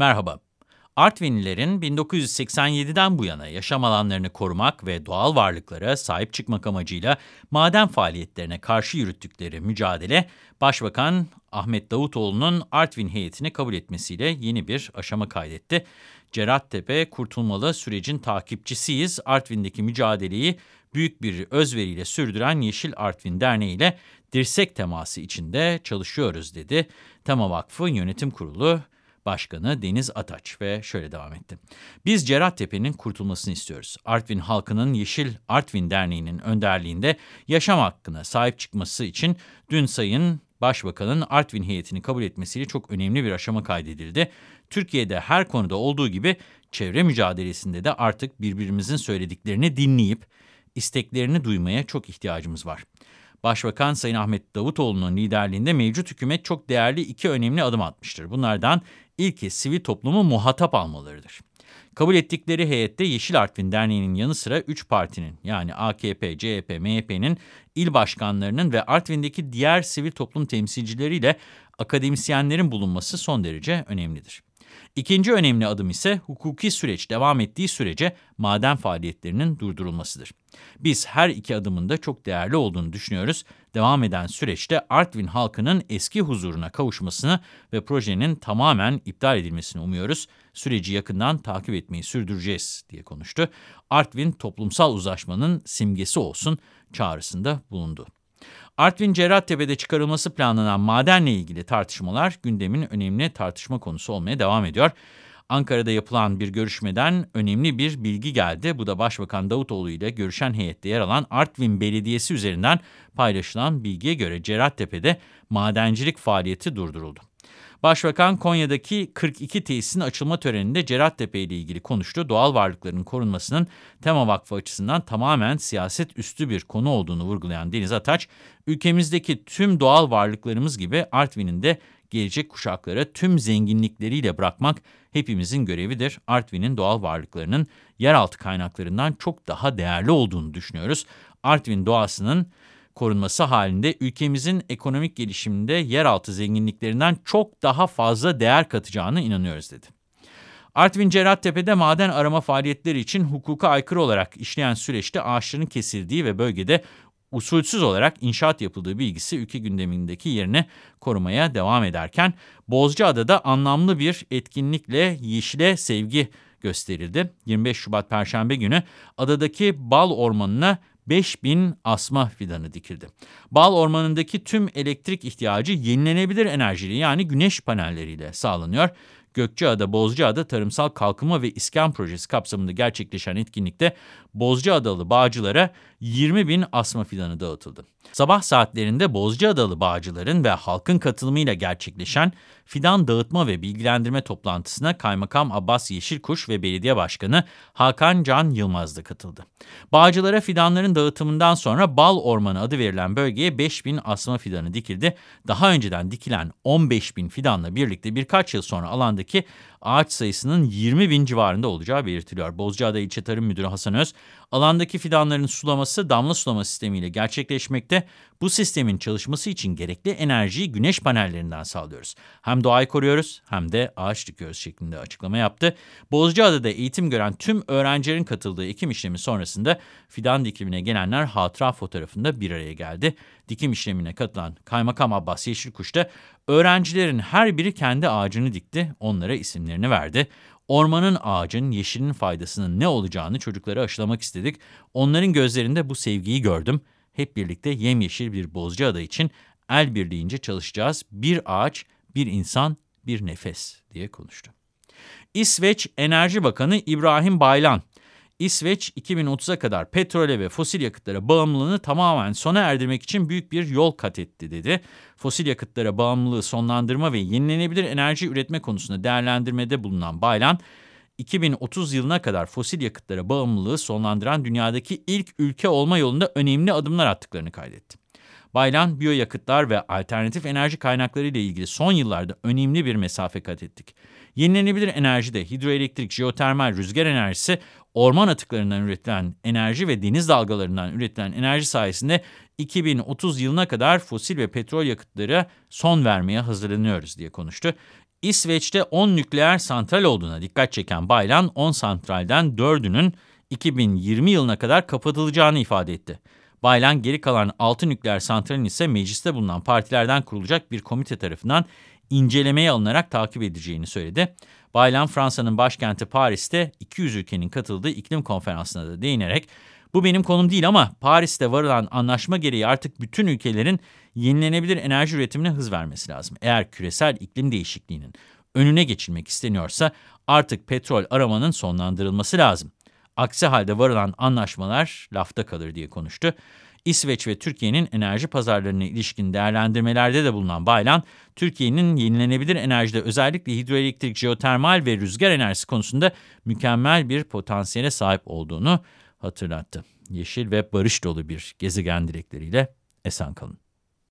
Merhaba. Artvinlilerin 1987'den bu yana yaşam alanlarını korumak ve doğal varlıklara sahip çıkmak amacıyla maden faaliyetlerine karşı yürüttükleri mücadele, Başbakan Ahmet Davutoğlu'nun Artvin heyetini kabul etmesiyle yeni bir aşama kaydetti. Cerattepe Kurtulmalı sürecin takipçisiyiz. Artvin'deki mücadeleyi büyük bir özveriyle sürdüren Yeşil Artvin Derneği ile dirsek teması içinde çalışıyoruz dedi. Tema Vakfı Yönetim Kurulu Başkanı Deniz Ataç ve şöyle devam etti. Biz Cerattepe'nin kurtulmasını istiyoruz. Artvin halkının Yeşil Artvin Derneği'nin önderliğinde yaşam hakkına sahip çıkması için dün Sayın Başbakanın Artvin heyetini kabul etmesiyle çok önemli bir aşama kaydedildi. Türkiye'de her konuda olduğu gibi çevre mücadelesinde de artık birbirimizin söylediklerini dinleyip isteklerini duymaya çok ihtiyacımız var. Başbakan Sayın Ahmet Davutoğlu'nun liderliğinde mevcut hükümet çok değerli iki önemli adım atmıştır. Bunlardan ilki sivil toplumu muhatap almalarıdır. Kabul ettikleri heyette Yeşil Artvin Derneği'nin yanı sıra 3 partinin yani AKP, CHP, MHP'nin il başkanlarının ve Artvin'deki diğer sivil toplum temsilcileriyle akademisyenlerin bulunması son derece önemlidir. İkinci önemli adım ise hukuki süreç devam ettiği sürece maden faaliyetlerinin durdurulmasıdır. Biz her iki adımın da çok değerli olduğunu düşünüyoruz. Devam eden süreçte Artvin halkının eski huzuruna kavuşmasını ve projenin tamamen iptal edilmesini umuyoruz. Süreci yakından takip etmeyi sürdüreceğiz diye konuştu. Artvin toplumsal uzlaşmanın simgesi olsun çağrısında bulundu. Artvin Cerrahtepe'de çıkarılması planlanan madenle ilgili tartışmalar gündemin önemli tartışma konusu olmaya devam ediyor. Ankara'da yapılan bir görüşmeden önemli bir bilgi geldi. Bu da Başbakan Davutoğlu ile görüşen heyette yer alan Artvin Belediyesi üzerinden paylaşılan bilgiye göre Cerrahtepe'de madencilik faaliyeti durduruldu. Başbakan Konya'daki 42 tesisin açılma töreninde Cerattepe ile ilgili konuştu. Doğal varlıkların korunmasının Tema Vakfı açısından tamamen siyaset üstü bir konu olduğunu vurgulayan Deniz Ataç, ülkemizdeki tüm doğal varlıklarımız gibi Artvin'in de gelecek kuşaklara tüm zenginlikleriyle bırakmak hepimizin görevidir. Artvin'in doğal varlıklarının yeraltı kaynaklarından çok daha değerli olduğunu düşünüyoruz. Artvin doğasının korunması halinde ülkemizin ekonomik gelişiminde yeraltı zenginliklerinden çok daha fazla değer katacağını inanıyoruz dedi. Artvin Cerattepe'de maden arama faaliyetleri için hukuka aykırı olarak işleyen süreçte ağaçların kesildiği ve bölgede usulsüz olarak inşaat yapıldığı bilgisi ülke gündemindeki yerini korumaya devam ederken Bozcaada'da anlamlı bir etkinlikle yeşile sevgi gösterildi. 25 Şubat Perşembe günü adadaki bal ormanına 5000 asma fidanı dikildi. Bal ormanındaki tüm elektrik ihtiyacı yenilenebilir enerjiyle yani güneş panelleriyle sağlanıyor. Gökçeada, Bozcaada Tarımsal Kalkınma ve İskan Projesi kapsamında gerçekleşen etkinlikte Bozcaadalı bağcılara 20 bin asma fidanı dağıtıldı. Sabah saatlerinde Bozcaadalı bağcıların ve halkın katılımıyla gerçekleşen fidan dağıtma ve bilgilendirme toplantısına Kaymakam Abbas Yeşilkuş ve Belediye Başkanı Hakan Can Yılmaz da katıldı. Bağcılara fidanların dağıtımından sonra Bal Ormanı adı verilen bölgeye 5 bin asma fidanı dikildi. Daha önceden dikilen 15 bin fidanla birlikte birkaç yıl sonra alandaki ağaç sayısının 20 bin civarında olacağı belirtiliyor. Bozcaada İlçe Tarım Müdürü Hasan Öz, alandaki fidanların sulaması damla sulama sistemiyle gerçekleşmekte. Bu sistemin çalışması için gerekli enerjiyi güneş panellerinden sağlıyoruz. Hem doğayı koruyoruz hem de ağaç dikiyoruz şeklinde açıklama yaptı. Bozcaada'da eğitim gören tüm öğrencilerin katıldığı ekim işlemi sonrasında fidan dikimine gelenler hatıra fotoğrafında bir araya geldi. Dikim işlemine katılan Kaymakam Abbas Yeşilkuş da öğrencilerin her biri kendi ağacını dikti, onlara isimlerini verdi. Ormanın, ağacın, yeşilin faydasının ne olacağını çocuklara aşılamak istedik. Onların gözlerinde bu sevgiyi gördüm. Hep birlikte yemyeşil bir Bozcaada için el birliğince çalışacağız. Bir ağaç, bir insan, bir nefes diye konuştu. İsveç Enerji Bakanı İbrahim Baylan, İsveç 2030'a kadar petrole ve fosil yakıtlara bağımlılığını tamamen sona erdirmek için büyük bir yol kat etti dedi. Fosil yakıtlara bağımlılığı sonlandırma ve yenilenebilir enerji üretme konusunda değerlendirmede bulunan Baylan, 2030 yılına kadar fosil yakıtlara bağımlılığı sonlandıran dünyadaki ilk ülke olma yolunda önemli adımlar attıklarını kaydetti. Baylan, biyoyakıtlar ve alternatif enerji kaynakları ile ilgili son yıllarda önemli bir mesafe kat ettik. Yenilenebilir enerjide hidroelektrik, jeotermal, rüzgar enerjisi, orman atıklarından üretilen enerji ve deniz dalgalarından üretilen enerji sayesinde 2030 yılına kadar fosil ve petrol yakıtları son vermeye hazırlanıyoruz diye konuştu. İsveç'te 10 nükleer santral olduğuna dikkat çeken Baylan, 10 santralden 4'ünün 2020 yılına kadar kapatılacağını ifade etti. Baylan geri kalan 6 nükleer santralin ise mecliste bulunan partilerden kurulacak bir komite tarafından incelemeye alınarak takip edeceğini söyledi. Baylan Fransa'nın başkenti Paris'te 200 ülkenin katıldığı iklim konferansına da değinerek bu benim konum değil ama Paris'te varılan anlaşma gereği artık bütün ülkelerin yenilenebilir enerji üretimine hız vermesi lazım. Eğer küresel iklim değişikliğinin önüne geçilmek isteniyorsa artık petrol aramanın sonlandırılması lazım. Aksi halde varılan anlaşmalar lafta kalır diye konuştu. İsveç ve Türkiye'nin enerji pazarlarına ilişkin değerlendirmelerde de bulunan Baylan, Türkiye'nin yenilenebilir enerjide özellikle hidroelektrik, jeotermal ve rüzgar enerjisi konusunda mükemmel bir potansiyele sahip olduğunu hatırlattı. Yeşil ve barış dolu bir gezegen dilekleriyle esen kalın.